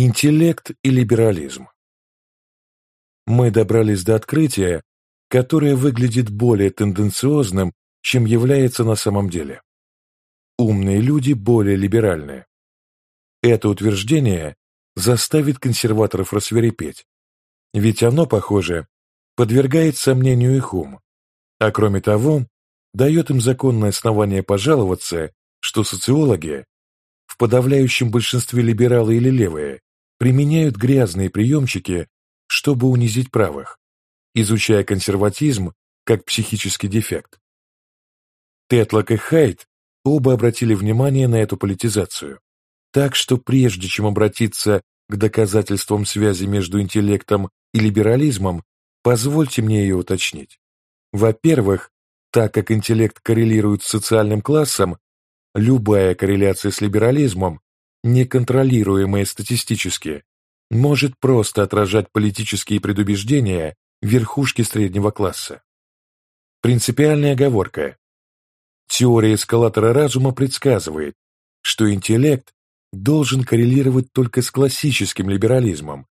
Интеллект и либерализм. Мы добрались до открытия, которое выглядит более тенденциозным, чем является на самом деле. Умные люди более либеральны. Это утверждение заставит консерваторов рассверепеть, ведь оно, похоже, подвергает сомнению их ум, а кроме того, дает им законное основание пожаловаться, что социологи, в подавляющем большинстве либералы или левые, применяют грязные приемчики, чтобы унизить правых, изучая консерватизм как психический дефект. Тетлок и Хайт оба обратили внимание на эту политизацию, так что прежде чем обратиться к доказательствам связи между интеллектом и либерализмом, позвольте мне ее уточнить. Во-первых, так как интеллект коррелирует с социальным классом, любая корреляция с либерализмом, неконтролируемая статистически, может просто отражать политические предубеждения верхушки среднего класса. Принципиальная оговорка. Теория эскалатора разума предсказывает, что интеллект должен коррелировать только с классическим либерализмом,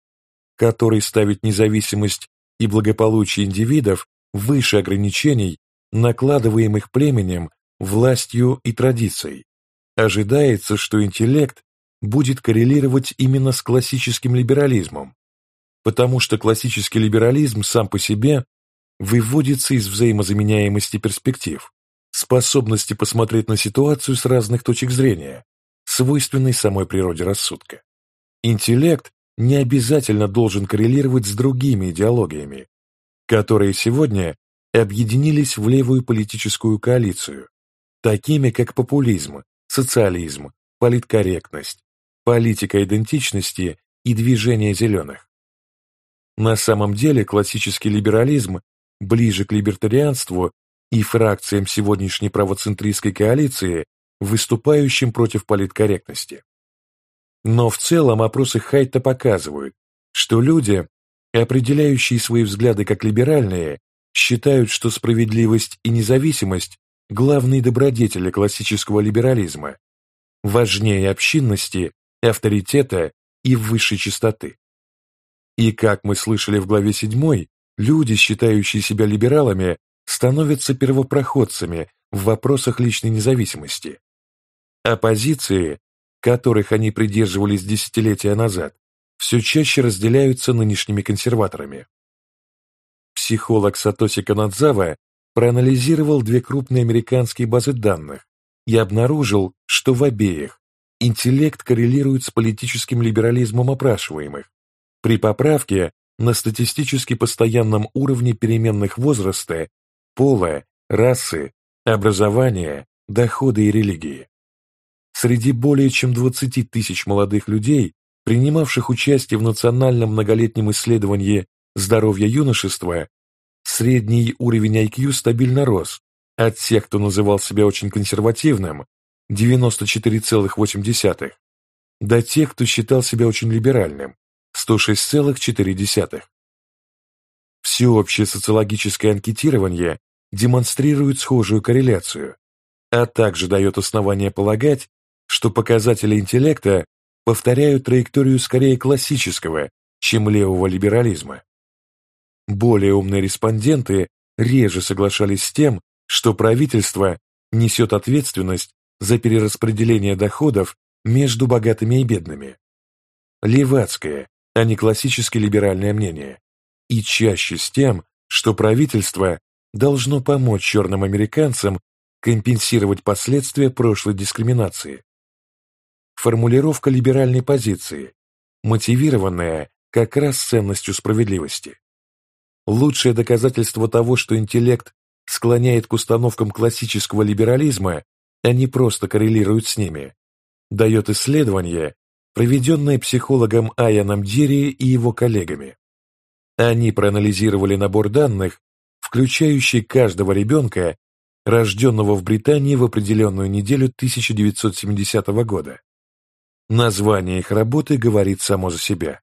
который ставит независимость и благополучие индивидов выше ограничений, накладываемых племенем, властью и традицией. Ожидается, что интеллект будет коррелировать именно с классическим либерализмом, потому что классический либерализм сам по себе выводится из взаимозаменяемости перспектив, способности посмотреть на ситуацию с разных точек зрения, свойственной самой природе рассудка. Интеллект не обязательно должен коррелировать с другими идеологиями, которые сегодня объединились в левую политическую коалицию, такими как популизм, социализм, политкорректность, политика идентичности и движение зеленых. На самом деле классический либерализм ближе к либертарианству и фракциям сегодняшней правоцентристской коалиции, выступающим против политкорректности. Но в целом опросы Хайта показывают, что люди, определяющие свои взгляды как либеральные, считают, что справедливость и независимость – главные добродетели классического либерализма, важнее общинности, авторитета и высшей чистоты. И, как мы слышали в главе 7, люди, считающие себя либералами, становятся первопроходцами в вопросах личной независимости. Оппозиции, которых они придерживались десятилетия назад, все чаще разделяются нынешними консерваторами. Психолог Сатоси Канадзава проанализировал две крупные американские базы данных и обнаружил, что в обеих интеллект коррелирует с политическим либерализмом опрашиваемых при поправке на статистически постоянном уровне переменных возраста, пола, расы, образования, дохода и религии. Среди более чем 20 тысяч молодых людей, принимавших участие в национальном многолетнем исследовании здоровья юношества, средний уровень IQ стабильно рос от тех, кто называл себя очень консервативным, 94,8, до тех, кто считал себя очень либеральным, 106,4. Всеобщее социологическое анкетирование демонстрирует схожую корреляцию, а также дает основание полагать, что показатели интеллекта повторяют траекторию скорее классического, чем левого либерализма. Более умные респонденты реже соглашались с тем, что правительство несет ответственность за перераспределение доходов между богатыми и бедными. Левацкое, а не классически либеральное мнение. И чаще с тем, что правительство должно помочь черным американцам компенсировать последствия прошлой дискриминации формулировка либеральной позиции, мотивированная как раз ценностью справедливости. Лучшее доказательство того, что интеллект склоняет к установкам классического либерализма, не просто коррелирует с ними, дает исследование, проведенное психологом Айаном Дерри и его коллегами. Они проанализировали набор данных, включающий каждого ребенка, рожденного в Британии в определенную неделю 1970 года. Название их работы говорит само за себя.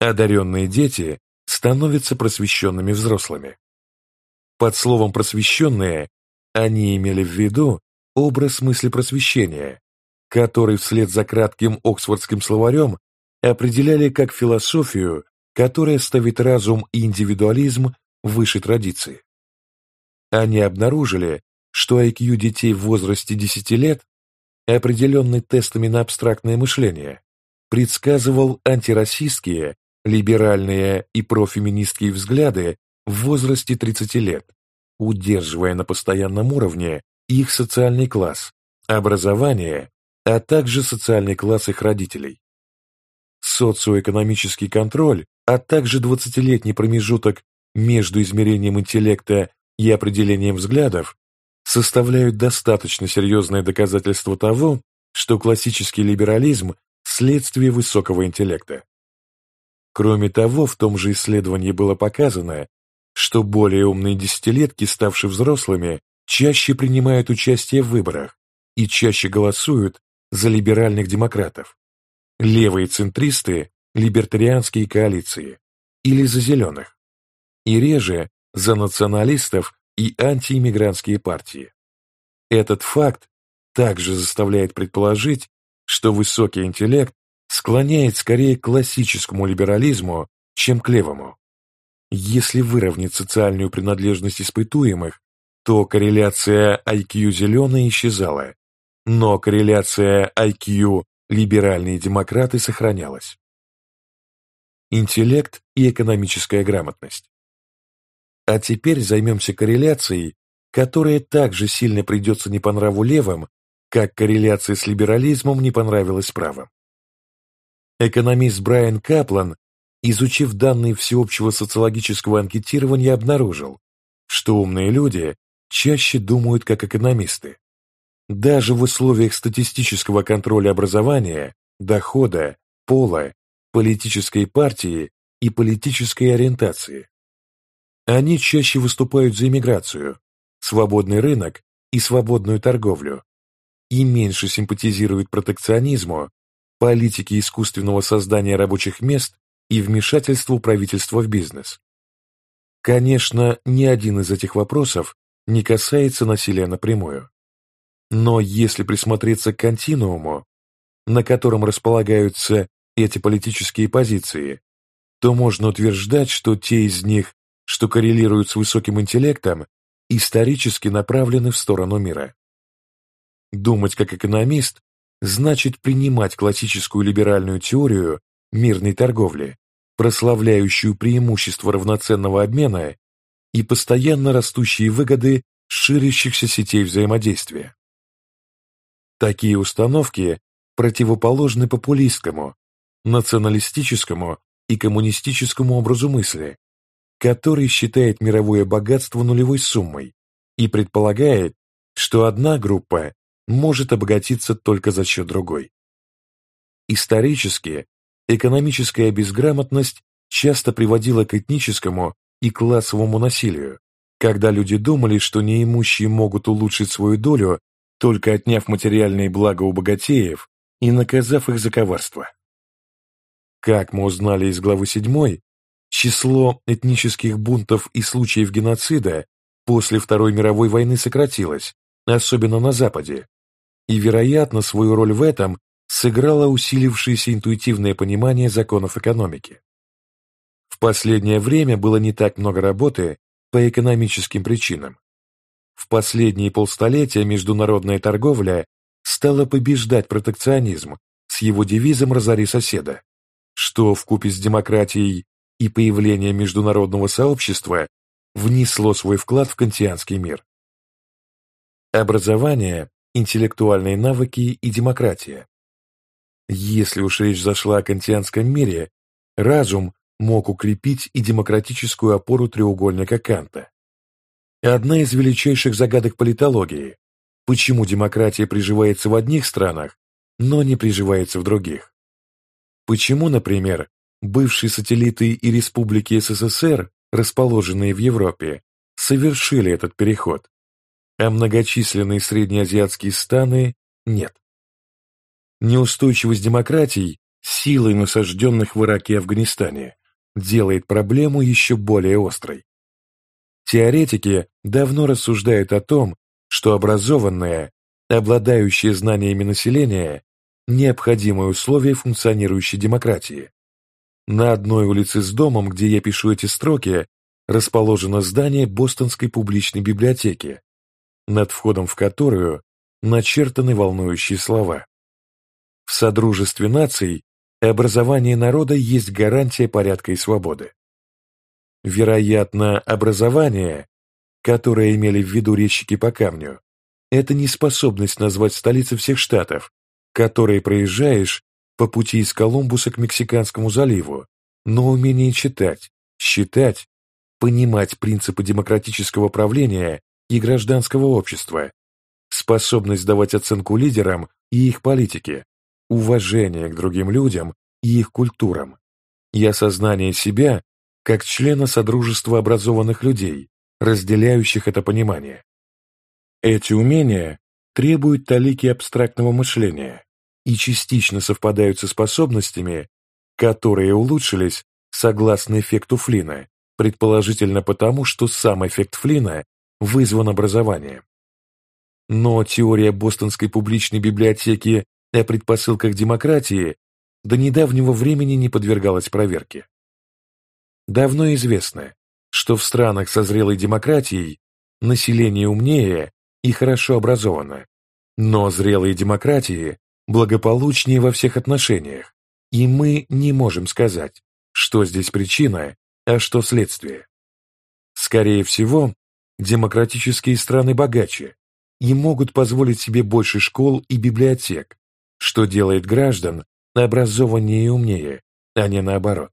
Одаренные дети становятся просвещенными взрослыми. Под словом «просвещенные» они имели в виду образ мысли просвещения, который вслед за кратким оксфордским словарем определяли как философию, которая ставит разум и индивидуализм выше традиции. Они обнаружили, что IQ детей в возрасте 10 лет, определенный тестами на абстрактное мышление, предсказывал антирасистские, либеральные и профеминистские взгляды в возрасте 30 лет, удерживая на постоянном уровне их социальный класс, образование, а также социальный класс их родителей. Социоэкономический контроль, а также 20-летний промежуток между измерением интеллекта и определением взглядов составляют достаточно серьезное доказательство того, что классический либерализм – следствие высокого интеллекта. Кроме того, в том же исследовании было показано, что более умные десятилетки, ставшие взрослыми, чаще принимают участие в выборах и чаще голосуют за либеральных демократов, левые центристы – либертарианские коалиции, или за зеленых, и реже за националистов и антииммигрантские партии. Этот факт также заставляет предположить, что высокий интеллект склоняет скорее к классическому либерализму, чем к левому. Если выровнять социальную принадлежность испытуемых, то корреляция IQ зеленая исчезала, но корреляция IQ либеральные демократы сохранялась. Интеллект и экономическая грамотность. А теперь займемся корреляцией, которая также сильно придется не по нраву левым, как корреляция с либерализмом не понравилась правым. Экономист Брайан Каплан, изучив данные всеобщего социологического анкетирования, обнаружил, что умные люди чаще думают как экономисты. Даже в условиях статистического контроля образования, дохода, пола, политической партии и политической ориентации. Они чаще выступают за иммиграцию, свободный рынок и свободную торговлю, и меньше симпатизируют протекционизму, политике искусственного создания рабочих мест и вмешательству правительства в бизнес. Конечно, ни один из этих вопросов не касается насилия напрямую. Но если присмотреться к континууму, на котором располагаются эти политические позиции, то можно утверждать, что те из них, что коррелируют с высоким интеллектом, исторически направлены в сторону мира. Думать как экономист значит принимать классическую либеральную теорию мирной торговли, прославляющую преимущество равноценного обмена и постоянно растущие выгоды ширящихся сетей взаимодействия. Такие установки противоположны популистскому, националистическому и коммунистическому образу мысли, который считает мировое богатство нулевой суммой и предполагает, что одна группа может обогатиться только за счет другой. Исторически, экономическая безграмотность часто приводила к этническому и классовому насилию, когда люди думали, что неимущие могут улучшить свою долю, только отняв материальные блага у богатеев и наказав их за коварство. Как мы узнали из главы 7, Число этнических бунтов и случаев геноцида после Второй мировой войны сократилось, особенно на Западе, и, вероятно, свою роль в этом сыграло усилившееся интуитивное понимание законов экономики. В последнее время было не так много работы по экономическим причинам. В последние полстолетия международная торговля стала побеждать протекционизм с его девизом «разори соседа», что вкупе с демократией и появление международного сообщества внесло свой вклад в кантианский мир. Образование, интеллектуальные навыки и демократия. Если уж речь зашла о кантианском мире, разум мог укрепить и демократическую опору треугольника Канта. Одна из величайших загадок политологии – почему демократия приживается в одних странах, но не приживается в других. Почему, например, бывшие сателлиты и республики СССР, расположенные в Европе, совершили этот переход, а многочисленные среднеазиатские станы нет. Неустойчивость демократий, силой насажденных в Ираке и Афганистане, делает проблему еще более острой. Теоретики давно рассуждают о том, что образованное, обладающее знаниями население, необходимое условие функционирующей демократии. На одной улице с домом, где я пишу эти строки, расположено здание Бостонской публичной библиотеки, над входом в которую начертаны волнующие слова. В Содружестве наций образование народа есть гарантия порядка и свободы. Вероятно, образование, которое имели в виду резчики по камню, это не способность назвать столицы всех штатов, которые проезжаешь по пути из Колумбуса к Мексиканскому заливу, но умение читать, считать, понимать принципы демократического правления и гражданского общества, способность давать оценку лидерам и их политике, уважение к другим людям и их культурам, и осознание себя как члена Содружества образованных людей, разделяющих это понимание. Эти умения требуют талики абстрактного мышления и частично совпадают со способностями, которые улучшились согласно эффекту Флина, предположительно потому, что сам эффект Флина вызван образованием. Но теория Бостонской публичной библиотеки о предпосылках демократии до недавнего времени не подвергалась проверке. Давно известно, что в странах со зрелой демократией население умнее и хорошо образовано, но зрелые демократии благополучнее во всех отношениях, и мы не можем сказать, что здесь причина, а что следствие. Скорее всего, демократические страны богаче и могут позволить себе больше школ и библиотек, что делает граждан образованнее и умнее, а не наоборот.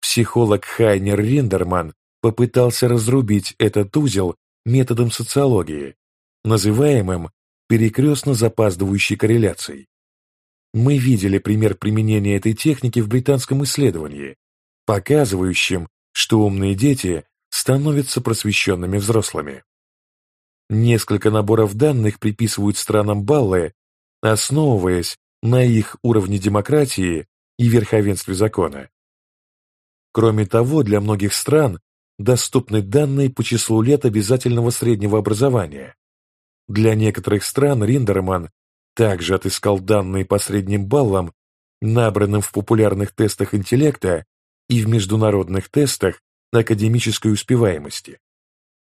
Психолог Хайнер Риндерман попытался разрубить этот узел методом социологии, называемым перекрестно запаздывающей корреляцией. Мы видели пример применения этой техники в британском исследовании, показывающем, что умные дети становятся просвещенными взрослыми. Несколько наборов данных приписывают странам баллы, основываясь на их уровне демократии и верховенстве закона. Кроме того, для многих стран доступны данные по числу лет обязательного среднего образования. Для некоторых стран Риндерман также отыскал данные по средним баллам, набранным в популярных тестах интеллекта и в международных тестах академической успеваемости.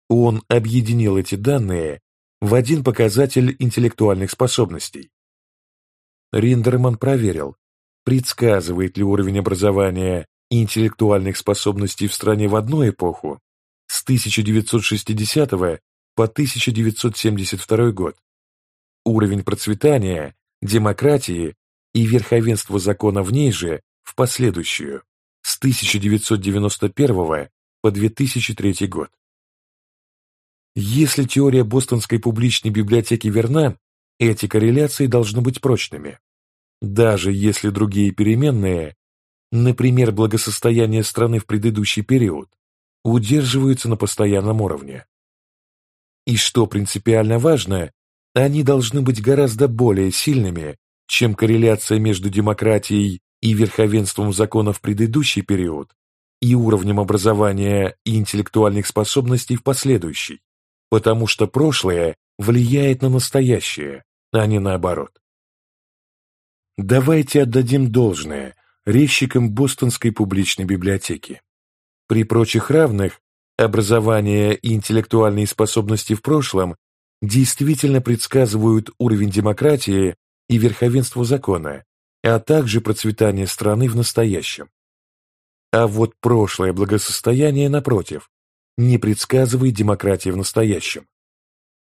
Он объединил эти данные в один показатель интеллектуальных способностей. Риндерман проверил, предсказывает ли уровень образования и интеллектуальных способностей в стране в одну эпоху с 1960 по 1972 год, уровень процветания, демократии и верховенства закона в ней же в последующую с 1991 по 2003 год. Если теория Бостонской публичной библиотеки верна, эти корреляции должны быть прочными. Даже если другие переменные, например, благосостояние страны в предыдущий период, удерживаются на постоянном уровне. И что принципиально важно, они должны быть гораздо более сильными, чем корреляция между демократией и верховенством закона в предыдущий период и уровнем образования и интеллектуальных способностей в последующий, потому что прошлое влияет на настоящее, а не наоборот. Давайте отдадим должное резчикам Бостонской публичной библиотеки. При прочих равных образование и интеллектуальные способности в прошлом действительно предсказывают уровень демократии и верховенства закона, а также процветание страны в настоящем. А вот прошлое благосостояние, напротив, не предсказывает демократии в настоящем,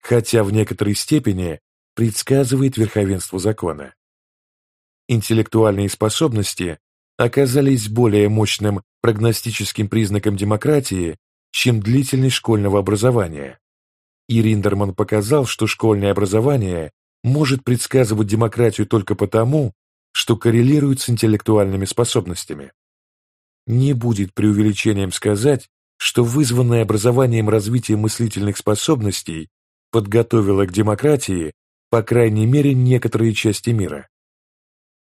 хотя в некоторой степени предсказывает верховенство закона. Интеллектуальные способности оказались более мощным прогностическим признаком демократии, чем длительность школьного образования. И Риндерман показал, что школьное образование может предсказывать демократию только потому, что коррелирует с интеллектуальными способностями. Не будет преувеличением сказать, что вызванное образованием развитие мыслительных способностей подготовило к демократии, по крайней мере, некоторые части мира.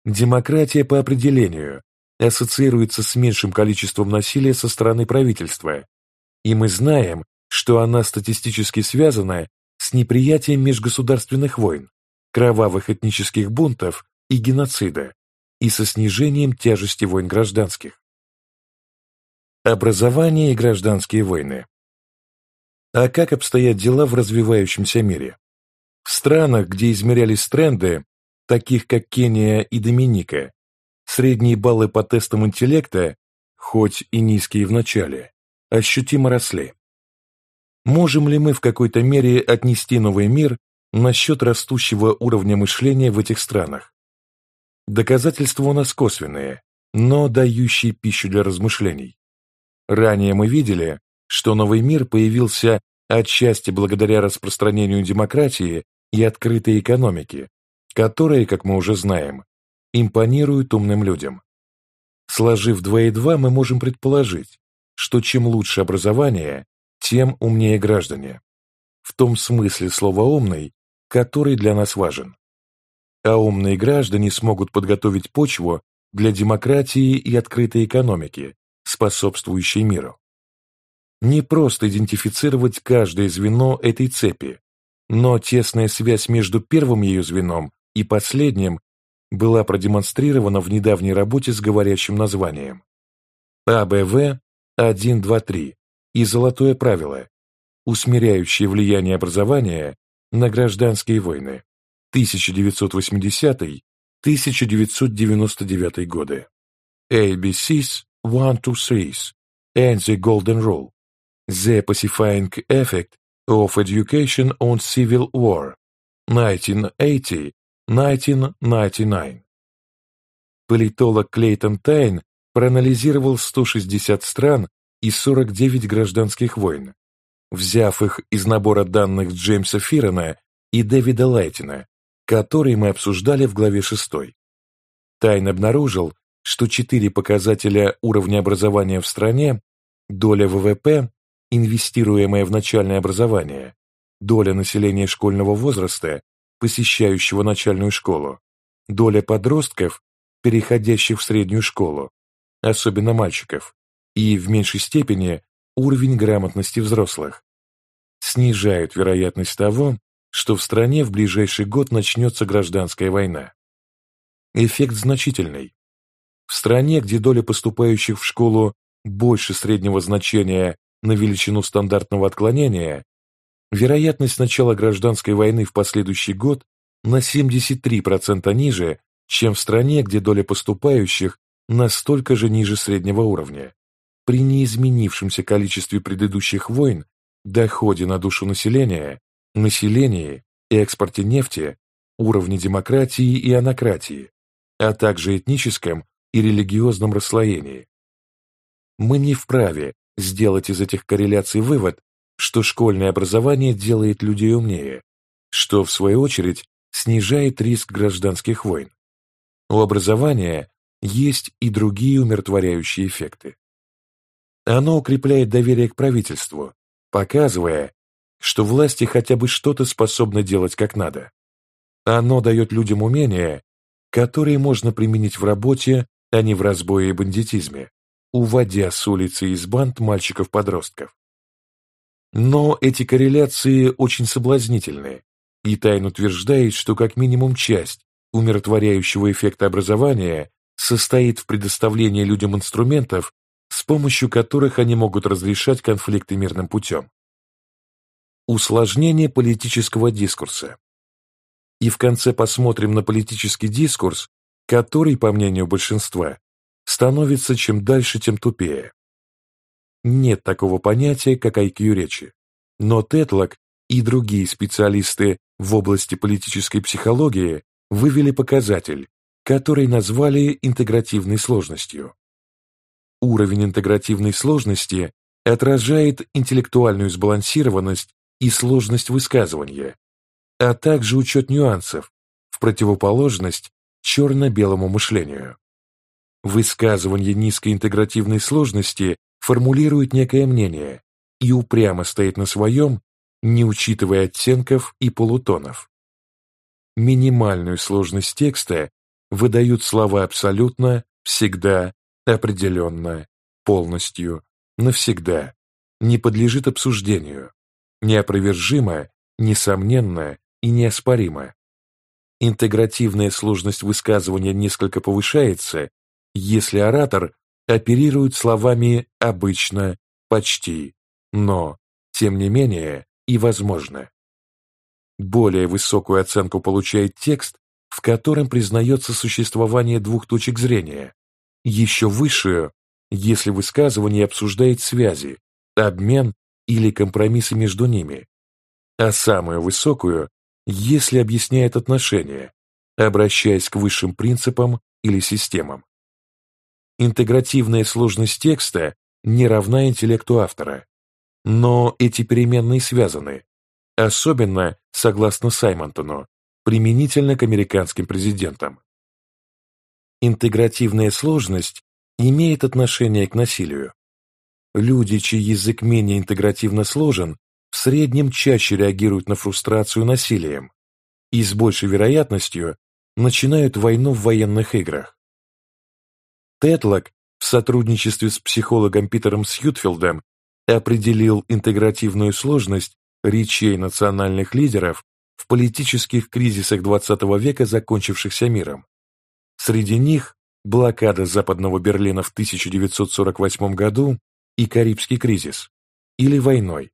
Демократия по определению ассоциируется с меньшим количеством насилия со стороны правительства, и мы знаем, что она статистически связана с неприятием межгосударственных войн, кровавых этнических бунтов и геноцида и со снижением тяжести войн гражданских. Образование и гражданские войны. А как обстоят дела в развивающемся мире? В странах, где измерялись тренды, таких как Кения и Доминика, средние баллы по тестам интеллекта, хоть и низкие в начале, ощутимо росли. Можем ли мы в какой-то мере отнести новый мир насчет растущего уровня мышления в этих странах? Доказательства у нас косвенные, но дающие пищу для размышлений. Ранее мы видели, что новый мир появился отчасти благодаря распространению демократии и открытой экономики, которые, как мы уже знаем, импонируют умным людям. Сложив 2 и 2, мы можем предположить, что чем лучше образование, тем умнее граждане. В том смысле слова «умный», который для нас важен. А умные граждане смогут подготовить почву для демократии и открытой экономики, способствующей миру. Не просто идентифицировать каждое звено этой цепи, но тесная связь между первым ее звеном и последним была продемонстрирована в недавней работе с говорящим названием АБВ 1.2.3 и золотое правило, усмиряющее влияние образования на гражданские войны 1980-1999 годы. ABCs 1-2-3 and the Golden Rule The Pacifying Effect of Education on Civil War 1980-1999 Политолог Клейтон Тайн проанализировал 160 стран и 49 гражданских войн, взяв их из набора данных Джеймса Фирена и Дэвида Лайтина, который мы обсуждали в главе 6. Тайн обнаружил, что четыре показателя уровня образования в стране, доля ВВП, инвестируемая в начальное образование, доля населения школьного возраста, посещающего начальную школу, доля подростков, переходящих в среднюю школу, особенно мальчиков, и, в меньшей степени, уровень грамотности взрослых, снижают вероятность того, что в стране в ближайший год начнется гражданская война. Эффект значительный. В стране, где доля поступающих в школу больше среднего значения на величину стандартного отклонения, вероятность начала гражданской войны в последующий год на 73% ниже, чем в стране, где доля поступающих настолько же ниже среднего уровня. При неизменившемся количестве предыдущих войн, доходе на душу населения, населении и экспорте нефти, уровне демократии и анократии, а также этническом и религиозном расслоении. Мы не вправе сделать из этих корреляций вывод, что школьное образование делает людей умнее, что, в свою очередь, снижает риск гражданских войн. У образования есть и другие умиротворяющие эффекты. Оно укрепляет доверие к правительству, показывая, что власти хотя бы что-то способны делать как надо. Оно дает людям умения, которые можно применить в работе а не в разбое и бандитизме, уводя с улицы из банд мальчиков-подростков. Но эти корреляции очень соблазнительны, и Тайн утверждает, что как минимум часть умиротворяющего эффекта образования состоит в предоставлении людям инструментов, с помощью которых они могут разрешать конфликты мирным путем. Усложнение политического дискурса. И в конце посмотрим на политический дискурс который, по мнению большинства, становится чем дальше, тем тупее. Нет такого понятия, как IQ речи, но Тетлок и другие специалисты в области политической психологии вывели показатель, который назвали интегративной сложностью. Уровень интегративной сложности отражает интеллектуальную сбалансированность и сложность высказывания, а также учет нюансов, в противоположность черно-белому мышлению. Высказывание низкой интегративной сложности формулирует некое мнение и упрямо стоит на своем, не учитывая оттенков и полутонов. Минимальную сложность текста выдают слова абсолютно, всегда, определенно, полностью, навсегда, не подлежит обсуждению, неопровержимо, несомненно и неоспоримо. Интегративная сложность высказывания несколько повышается, если оратор оперирует словами «обычно», «почти», «но», «тем не менее» и «возможно». Более высокую оценку получает текст, в котором признается существование двух точек зрения, еще высшую, если высказывание обсуждает связи, обмен или компромиссы между ними, а самую высокую, если объясняет отношения, обращаясь к высшим принципам или системам. Интегративная сложность текста не равна интеллекту автора, но эти переменные связаны, особенно, согласно Саймонтону, применительно к американским президентам. Интегративная сложность имеет отношение к насилию. Люди, чей язык менее интегративно сложен, в среднем чаще реагируют на фрустрацию насилием и с большей вероятностью начинают войну в военных играх. Тетлок в сотрудничестве с психологом Питером Сьютфилдом определил интегративную сложность речей национальных лидеров в политических кризисах XX века, закончившихся миром. Среди них блокада Западного Берлина в 1948 году и Карибский кризис, или войной,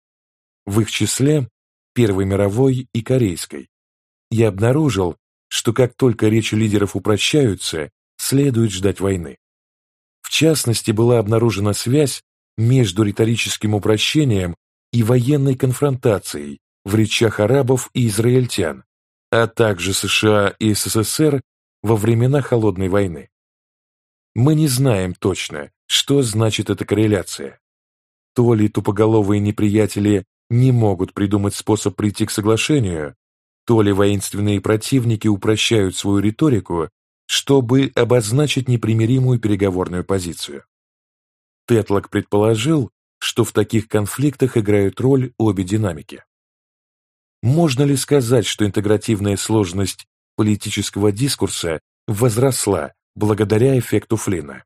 в их числе Первой мировой и Корейской. Я обнаружил, что как только речи лидеров упрощаются, следует ждать войны. В частности, была обнаружена связь между риторическим упрощением и военной конфронтацией в речах арабов и израильтян, а также США и СССР во времена Холодной войны. Мы не знаем точно, что значит эта корреляция. То ли тупоголовые неприятели не могут придумать способ прийти к соглашению, то ли воинственные противники упрощают свою риторику, чтобы обозначить непримиримую переговорную позицию. Тетлок предположил, что в таких конфликтах играют роль обе динамики. Можно ли сказать, что интегративная сложность политического дискурса возросла благодаря эффекту Флина?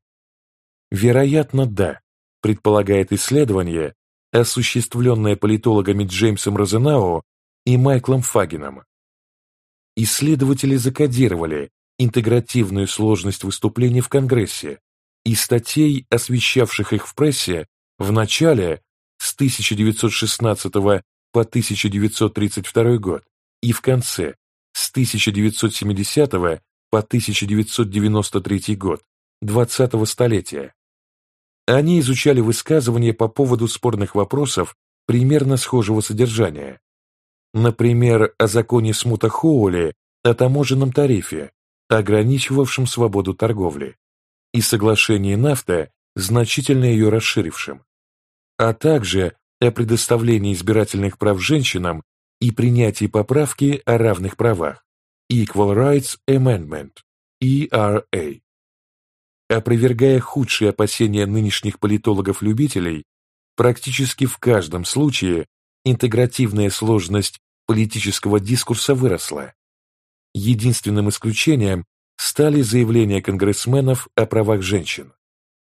Вероятно, да, предполагает исследование, осуществленное политологами Джеймсом Розенау и Майклом Фагином. Исследователи закодировали интегративную сложность выступлений в Конгрессе и статей, освещавших их в прессе в начале с 1916 по 1932 год и в конце с 1970 по 1993 год 20-го столетия. Они изучали высказывания по поводу спорных вопросов примерно схожего содержания. Например, о законе Смута Хоули о таможенном тарифе, ограничивавшем свободу торговли, и соглашении нафта, значительно ее расширившим, а также о предоставлении избирательных прав женщинам и принятии поправки о равных правах Equal Rights Amendment, ERA. Опровергая худшие опасения нынешних политологов-любителей, практически в каждом случае интегративная сложность политического дискурса выросла. Единственным исключением стали заявления конгрессменов о правах женщин.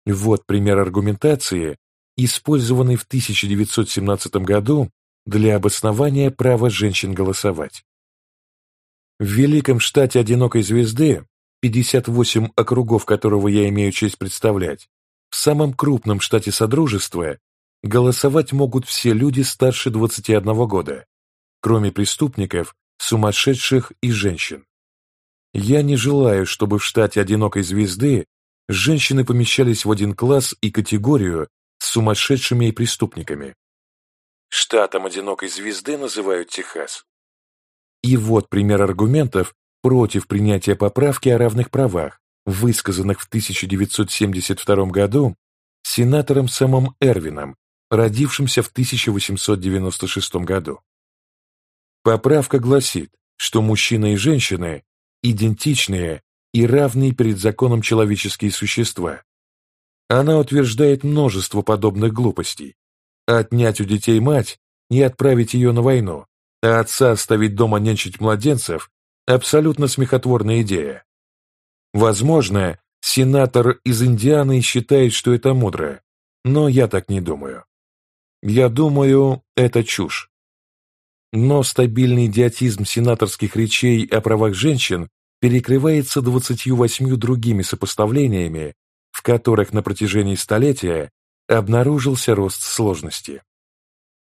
Вот пример аргументации, использованный в 1917 году для обоснования права женщин голосовать. В великом штате одинокой звезды 58 округов которого я имею честь представлять, в самом крупном штате Содружества голосовать могут все люди старше 21 года, кроме преступников, сумасшедших и женщин. Я не желаю, чтобы в штате одинокой звезды женщины помещались в один класс и категорию с сумасшедшими и преступниками. Штатом одинокой звезды называют Техас. И вот пример аргументов, против принятия поправки о равных правах, высказанных в 1972 году сенатором Сэмом Эрвином, родившимся в 1896 году. Поправка гласит, что мужчины и женщины – идентичные и равные перед законом человеческие существа. Она утверждает множество подобных глупостей. Отнять у детей мать и отправить ее на войну, а отца оставить дома нянчить младенцев Абсолютно смехотворная идея. Возможно, сенатор из Индианы считает, что это мудро, но я так не думаю. Я думаю, это чушь. Но стабильный идиотизм сенаторских речей о правах женщин перекрывается 28 другими сопоставлениями, в которых на протяжении столетия обнаружился рост сложности.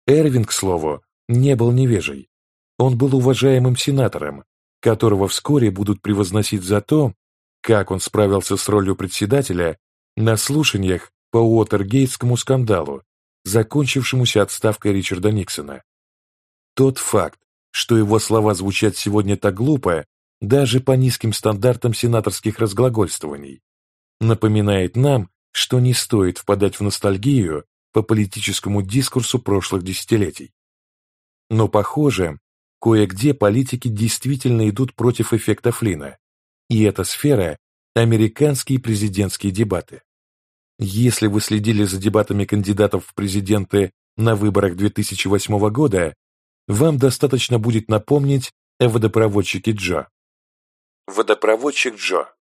Эрвин, к слову, не был невежей. Он был уважаемым сенатором, которого вскоре будут превозносить за то, как он справился с ролью председателя на слушаниях по Уотергейтскому скандалу, закончившемуся отставкой Ричарда Никсона. Тот факт, что его слова звучат сегодня так глупо, даже по низким стандартам сенаторских разглагольствований, напоминает нам, что не стоит впадать в ностальгию по политическому дискурсу прошлых десятилетий. Но, похоже, кое-где политики действительно идут против эффекта Флина, и эта сфера – американские президентские дебаты. Если вы следили за дебатами кандидатов в президенты на выборах 2008 года, вам достаточно будет напомнить о водопроводчике Джо. Водопроводчик Джо.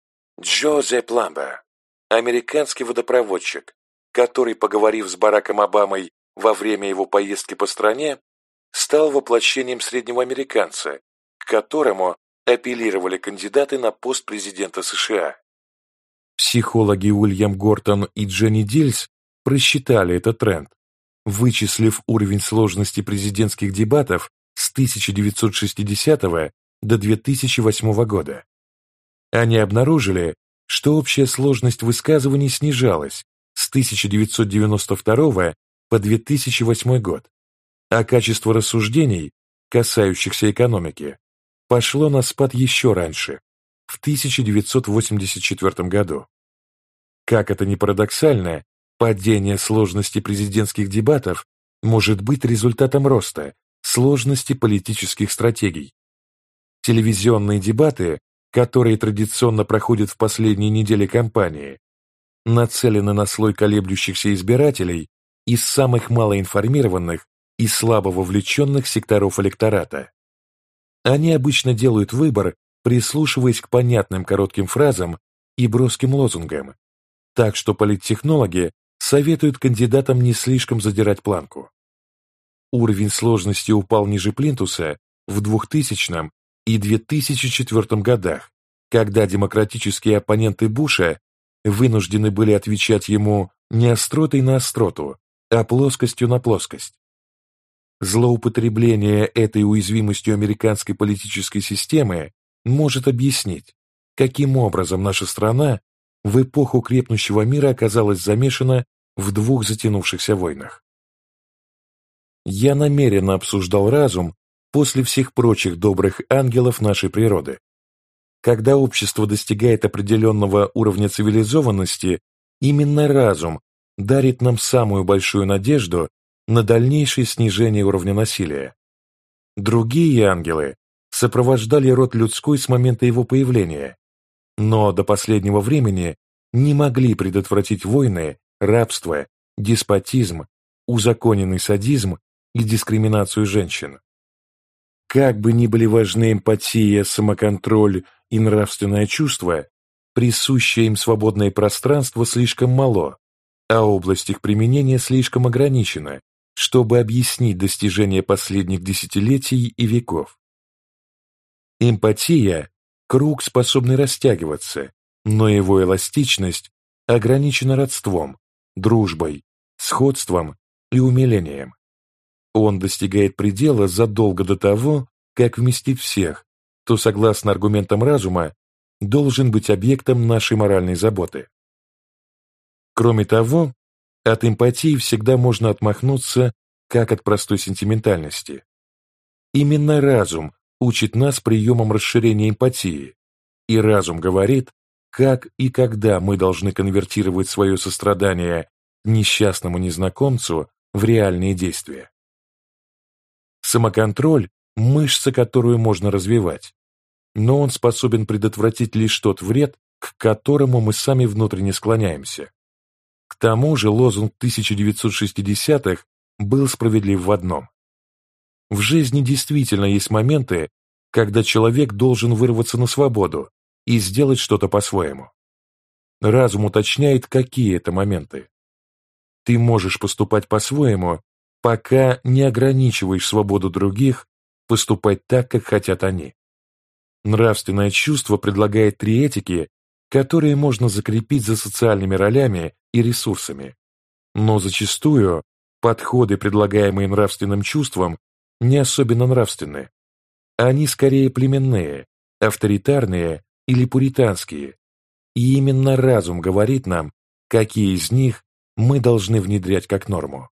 Джо Зе Пламбер. Американский водопроводчик, который, поговорив с Бараком Обамой во время его поездки по стране, стал воплощением среднего американца, к которому апеллировали кандидаты на пост президента США. Психологи Уильям Гортон и Дженни Дильс просчитали этот тренд, вычислив уровень сложности президентских дебатов с 1960 до 2008 года. Они обнаружили, что общая сложность высказываний снижалась с 1992 по 2008 год, а качество рассуждений, касающихся экономики, пошло на спад еще раньше, в 1984 году. Как это ни парадоксально, падение сложности президентских дебатов может быть результатом роста сложности политических стратегий. Телевизионные дебаты, которые традиционно проходят в последние недели кампании, нацелены на слой колеблющихся избирателей из самых малоинформированных и слабо вовлеченных секторов электората. Они обычно делают выбор прислушиваясь к понятным коротким фразам и броским лозунгам, так что политтехнологи советуют кандидатам не слишком задирать планку. Уровень сложности упал ниже плинтуса в 2000 и 2004 годах, когда демократические оппоненты Буша вынуждены были отвечать ему не остротой на остроту, а плоскостью на плоскость. Злоупотребление этой уязвимостью американской политической системы может объяснить, каким образом наша страна в эпоху крепнущего мира оказалась замешана в двух затянувшихся войнах. Я намеренно обсуждал разум после всех прочих добрых ангелов нашей природы. Когда общество достигает определенного уровня цивилизованности, именно разум дарит нам самую большую надежду на дальнейшее снижение уровня насилия. Другие ангелы сопровождали род людской с момента его появления, но до последнего времени не могли предотвратить войны, рабство, деспотизм, узаконенный садизм и дискриминацию женщин. Как бы ни были важны эмпатия, самоконтроль и нравственное чувство, присущее им свободное пространство слишком мало, а область их применения слишком ограничена, чтобы объяснить достижения последних десятилетий и веков. Эмпатия – круг, способный растягиваться, но его эластичность ограничена родством, дружбой, сходством и умилением. Он достигает предела задолго до того, как вместить всех, кто, согласно аргументам разума, должен быть объектом нашей моральной заботы. Кроме того, от эмпатии всегда можно отмахнуться, как от простой сентиментальности. Именно разум учит нас приемам расширения эмпатии, и разум говорит, как и когда мы должны конвертировать свое сострадание несчастному незнакомцу в реальные действия. Самоконтроль – мышца, которую можно развивать, но он способен предотвратить лишь тот вред, к которому мы сами внутренне склоняемся. К тому же лозунг 1960-х был справедлив в одном. В жизни действительно есть моменты, когда человек должен вырваться на свободу и сделать что-то по-своему. Разум уточняет, какие это моменты. Ты можешь поступать по-своему, пока не ограничиваешь свободу других поступать так, как хотят они. Нравственное чувство предлагает три этики, которые можно закрепить за социальными ролями и ресурсами. Но зачастую подходы, предлагаемые нравственным чувством, не особенно нравственны. Они скорее племенные, авторитарные или пуританские. И именно разум говорит нам, какие из них мы должны внедрять как норму.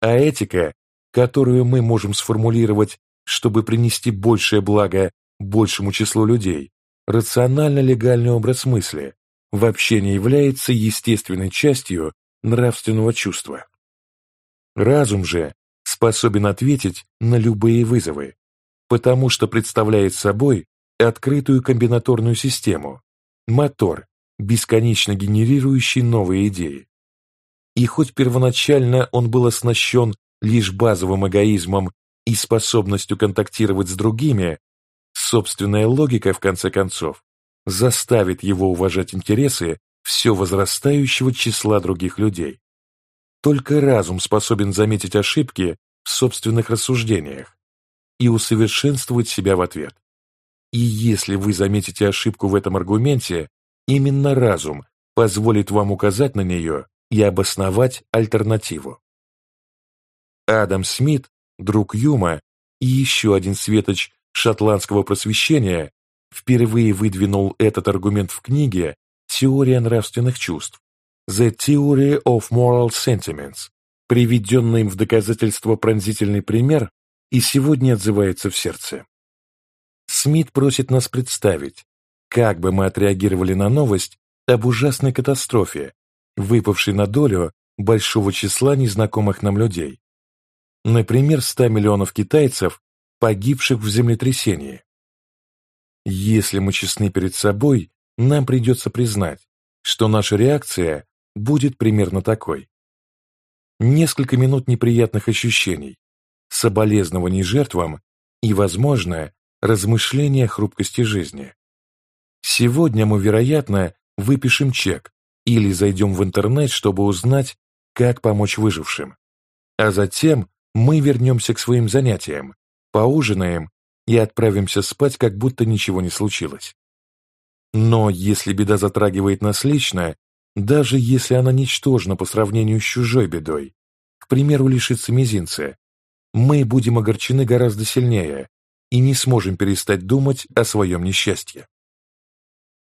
А этика, которую мы можем сформулировать, чтобы принести большее благо большему числу людей, рационально-легальный образ мысли, вообще не является естественной частью нравственного чувства. Разум же способен ответить на любые вызовы, потому что представляет собой открытую комбинаторную систему, мотор, бесконечно генерирующий новые идеи. И хоть первоначально он был оснащен лишь базовым эгоизмом и способностью контактировать с другими, собственная логика, в конце концов, заставит его уважать интересы все возрастающего числа других людей. Только разум способен заметить ошибки в собственных рассуждениях и усовершенствовать себя в ответ. И если вы заметите ошибку в этом аргументе, именно разум позволит вам указать на нее и обосновать альтернативу. Адам Смит, друг Юма и еще один светоч шотландского просвещения, впервые выдвинул этот аргумент в книге «Теория нравственных чувств» «The Theory of Moral Sentiments», приведенный им в доказательство пронзительный пример и сегодня отзывается в сердце. Смит просит нас представить, как бы мы отреагировали на новость об ужасной катастрофе, выпавшей на долю большого числа незнакомых нам людей. Например, 100 миллионов китайцев, погибших в землетрясении. Если мы честны перед собой, нам придется признать, что наша реакция будет примерно такой. Несколько минут неприятных ощущений, соболезнований жертвам и, возможно, размышления о хрупкости жизни. Сегодня мы, вероятно, выпишем чек или зайдем в интернет, чтобы узнать, как помочь выжившим. А затем мы вернемся к своим занятиям, поужинаем и отправимся спать, как будто ничего не случилось. Но если беда затрагивает нас лично, даже если она ничтожна по сравнению с чужой бедой, к примеру, лишиться мизинца, мы будем огорчены гораздо сильнее и не сможем перестать думать о своем несчастье.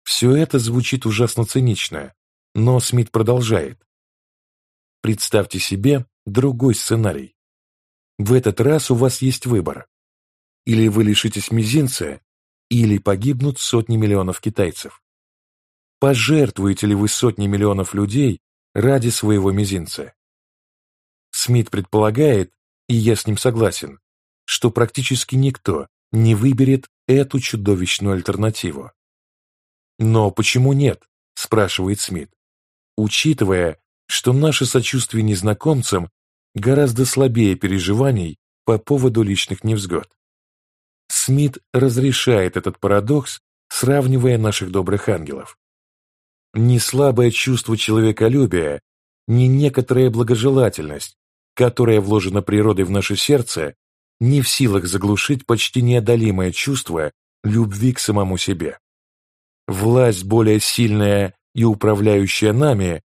Все это звучит ужасно цинично, но Смит продолжает. Представьте себе другой сценарий. В этот раз у вас есть выбор. Или вы лишитесь мизинца, или погибнут сотни миллионов китайцев. Пожертвуете ли вы сотни миллионов людей ради своего мизинца? Смит предполагает, и я с ним согласен, что практически никто не выберет эту чудовищную альтернативу. «Но почему нет?» – спрашивает Смит. Учитывая, что наше сочувствие незнакомцам гораздо слабее переживаний по поводу личных невзгод. Смит разрешает этот парадокс, сравнивая наших добрых ангелов. Не слабое чувство человеколюбия, не некоторая благожелательность, которая вложена природой в наше сердце, не в силах заглушить почти неодолимое чувство любви к самому себе. Власть более сильная и управляющая нами,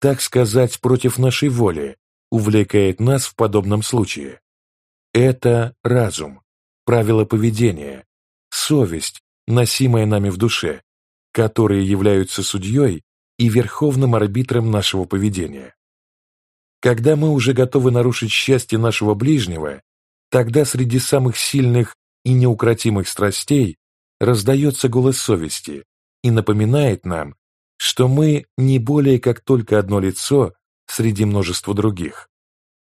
так сказать, против нашей воли, увлекает нас в подобном случае. Это разум, правила поведения, совесть, носимая нами в душе, которые являются судьей и верховным арбитром нашего поведения. Когда мы уже готовы нарушить счастье нашего ближнего, тогда среди самых сильных и неукротимых страстей раздается голос совести и напоминает нам, что мы не более как только одно лицо среди множества других.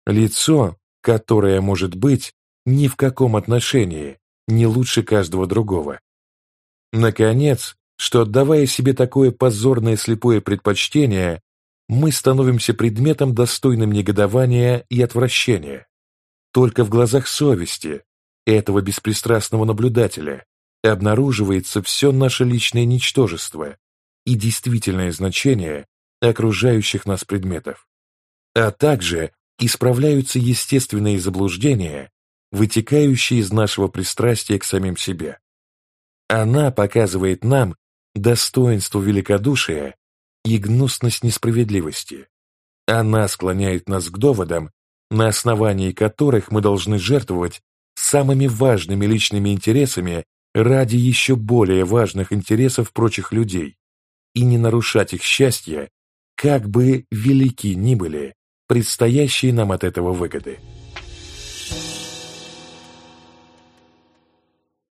Лицо, которое может быть ни в каком отношении не лучше каждого другого. Наконец, что отдавая себе такое позорное слепое предпочтение, мы становимся предметом достойным негодования и отвращения. Только в глазах совести, этого беспристрастного наблюдателя, обнаруживается все наше личное ничтожество и действительное значение окружающих нас предметов. А также исправляются естественные заблуждения, вытекающие из нашего пристрастия к самим себе. Она показывает нам достоинство великодушия и гнусность несправедливости. Она склоняет нас к доводам, на основании которых мы должны жертвовать самыми важными личными интересами ради еще более важных интересов прочих людей и не нарушать их счастье, как бы велики ни были предстоящие нам от этого выгоды.